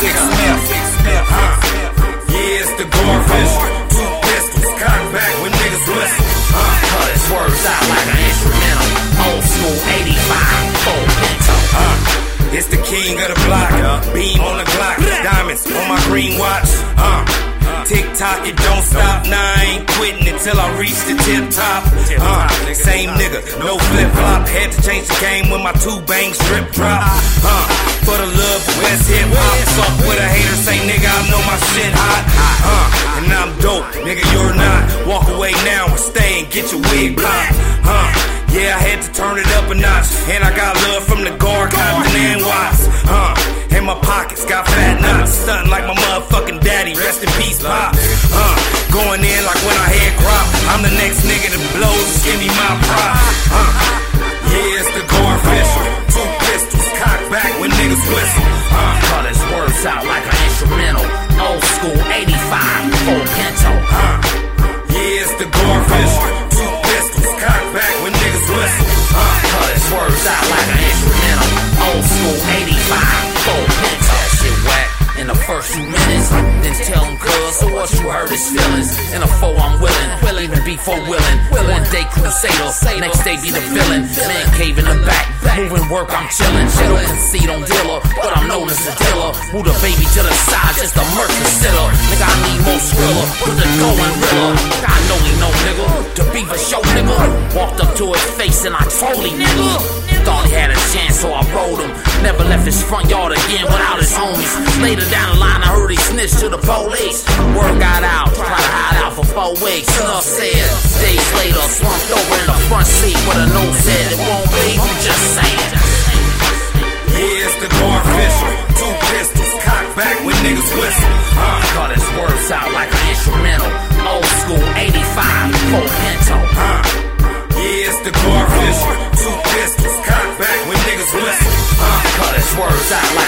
six left. Uh, yeah, it's the Gorfish. Two pistols, cock back when niggas whistle. Uh, cut his words out like an instrumental. Old school 85, full pinto. Uh, it's the king of the block. Uh, beam on the Glock. Diamonds on my green watch. Uh, Tick tock, it don't stop. Nah, I ain't quitting until I reach the tip top. Uh, same nigga, no flip flop. Had to change the game when my two bangs drip drop. Uh, for the love, West Hip Fuck with a hater, say nigga, I know my shit hot. Uh, and I'm dope, nigga, you're not. Walk away now and stay and get your wig popped. Uh, yeah, I had to turn it up a notch. And I got love from the guard, Compton and Watts. Uh, in my pockets, got fat nuts. Stunting like my motherfucking daddy. Rest in peace, Pop. Uh, going in like when I had crop. I'm the next nigga that blows. Give me my prop. Out like an instrumental. Old school 85, full Pinto. uh, yeah, it's the guard. Two pistols, cock back when niggas whistle. Uh, Cut his words out like an instrumental. Old school 85, full Pinto. That shit whack in the first few minutes. Then tell him, cuz, so what you hurt his feelings. In a foe, I'm willing. Willing to be for willing. One day crusader, next day be the villain. Man cave in the back, moving work, I'm chilling. Shit don't concede on dealer, but Move the baby to the side, just a murk consider. Nigga, I need more skriller, put the going riller. I know he know, nigga, to be for show, nigga. Walked up to his face and I told him, nigga. Thought he had a chance, so I rolled him. Never left his front yard again without his homies. Later down the line, I heard he snitched to the police. Word got out, tried to hide out for four weeks. Enough said. Days later, slumped over in the front seat with a note said it won't be. I'm just saying. yeah, the official back when niggas whistle. Uh, call this words sound like an instrumental. Old school 85, full pinto. Uh, yeah, it's the garfish. Two pistols, cock back when niggas whistle. Uh, call this words sound like